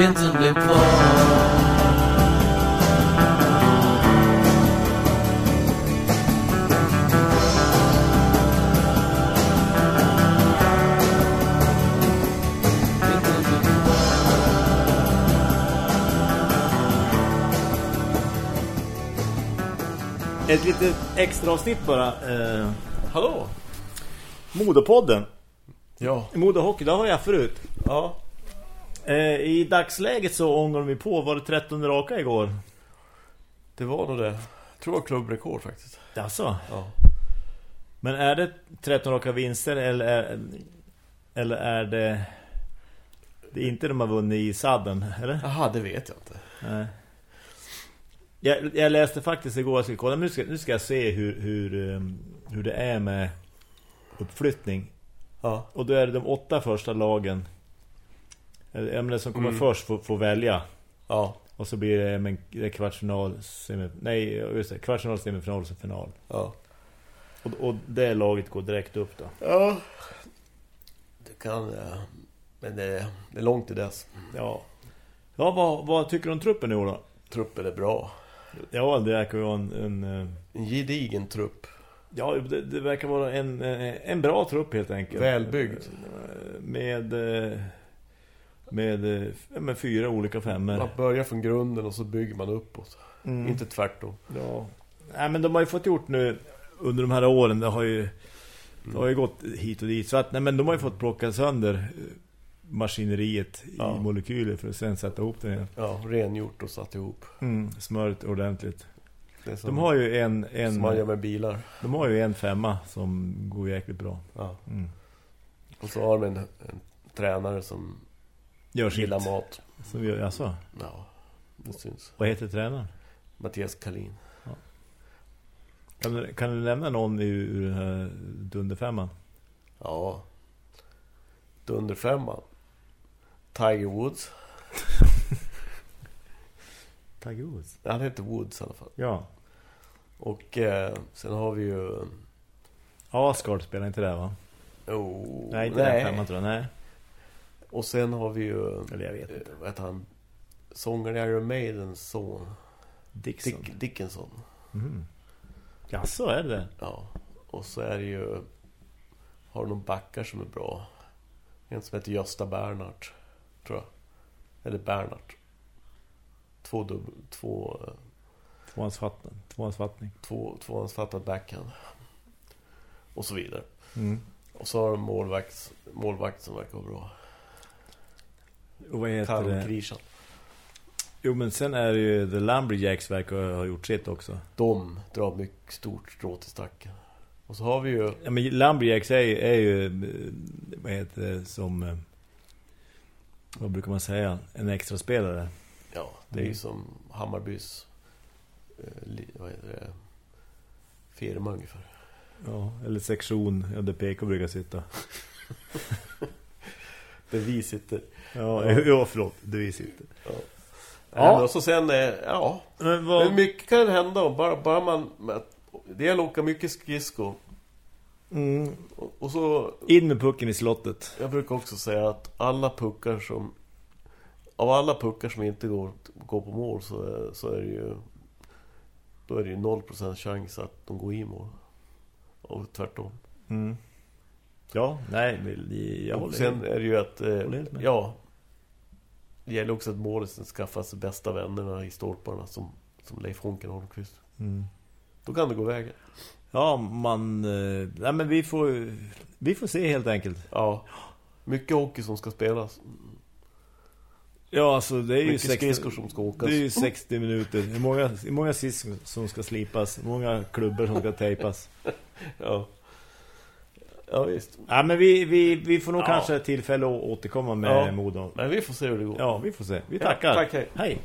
vintern blev kvar. Ett litet extra avsnitt bara. Eh, Hallå? Modopodden. Ja. Modehockey, det har jag förut. Ja. Eh, I dagsläget så ångar vi på. Var det 13 raka igår? Det var nog det. Jag tror det var klubbrekord faktiskt. Alltså. Ja. Men är det 13 raka vinster eller är, eller är det... Det är inte de har vunnit i sadden, eller? Jaha, det vet jag inte. Nej. Jag, jag läste faktiskt igår, jag ska kolla, nu ska, nu ska jag se hur, hur, um, hur det är med uppflyttning. Ja. Och då är det de åtta första lagen menar, som kommer Mm. först får, får välja. Ja. Och så blir det, men, det kvartsfinal, semi, nej just det, kvartsfinal, semifinal och final. Ja. Och, och det laget går direkt upp då. Ja. Det kan jag. Men det, det är långt till dess. Ja. Ja, vad, vad tycker du om truppen i år då? Truppen är bra. Ja, det verkar ju vara en... en eh, En gedigen trupp. ja, det, det verkar vara en, eh, en bra trupp helt enkelt. Välbyggd. Eh, Med... Med, eh, med fyra olika femmor. Man börjar från grunden och så bygger man uppåt. Mm. Inte tvärtom. Ja. Nej, men de har ju fått gjort nu under de här åren, det har ju det har ju gått hit och dit. Så att, nej, men de har ju fått plocka sönder eh, maskineriet Ja. i molekyler för att sen sätta ihop det igen. Ja, rengjort och satt ihop. Mm, smört ordentligt. De har ju en, en, som man gör med bilar. de har ju en femma som går jäkligt bra. Ja. Mm. Och så har de en, en tränare som Gör sitt. gillar mat. Som gör, alltså, Ja, det syns. vad heter tränaren? Mattias Kalin. Kan du, kan du nämna någon ur, ur den här dunderfemman? Ja. Dunderfemman. Tiger Woods. Tiger Woods. Han heter Woods i alla fall. Ja. Och eh, sen har vi ju... Asgard spelar inte där va? Oh, Nej, inte den femman tror jag. Nej. Och sen har vi ju... Eller jag vet eh, inte. Vad heter han? Sångaren i Iron Maidens son. Dixon. Dick, Dickinson. Mm. Ja, så är det. Ja. Och så är det ju... Har de backar som är bra. En som heter Gösta Bernhardt. Tror jag. Eller Bernhardt. Två dubbel... Två... eh, Tvåhandsfattning. Tvåhandsfattning. Två, tvåhandsfattad backhand. Och så vidare. Mm. Och så har de målvakt, målvakt som verkar vara bra. Och vad heter det? Jo, men sen är det ju The Lumberjacks verkar ha gjort sitt också. De drar mycket stort strå till stacken. Och så har vi ju... Ja, men Lumberjacks är, är ju, vad heter det, som, eh, vad brukar man säga, en extra spelare. Ja, det är ju Mm. som Hammarbys... Eh, vad heter det? Firma ungefär. Ja, eller sektion, ja, där PK brukar sitta. Där vi sitter. Ja, ja förlåt, där vi sitter. Ja. Ja. Och så sen... Eh, ja. Men vad, mycket kan hända. Bara, bara man... Det gäller att åka mycket skridsko. mm, Och, och så... in med pucken i slottet. Jag brukar också säga att alla puckar som... Av alla puckar som inte går, går på mål så, är- så är det ju... Då är det ju 0% chans att de går i mål. Och tvärtom. Mm. Ja, nej, men jag och håller sen är det ju att... Eh, ja. Det gäller också att målisen skaffar sig bästa vännerna i stolparna som, som Leif Honken Holmqvist. Mm. Då kan det gå vägen. Ja, man... eh, Nej, men vi får, vi får se helt enkelt. Ja. Mycket hockey som ska spelas. Ja, alltså det är ju Mycket 60, skridskor som ska åkas. det är ju 60 minuter. Hur många, hur många som ska slipas? Hur många klubbor som ska tejpas? Ja. Ja, visst. Ja, men vi, vi, vi får nog Ja. kanske tillfälle att återkomma med Ja. Modo. Men vi får se hur det går. Ja, vi får se. Vi Ja, tackar. tack, hej. Hej.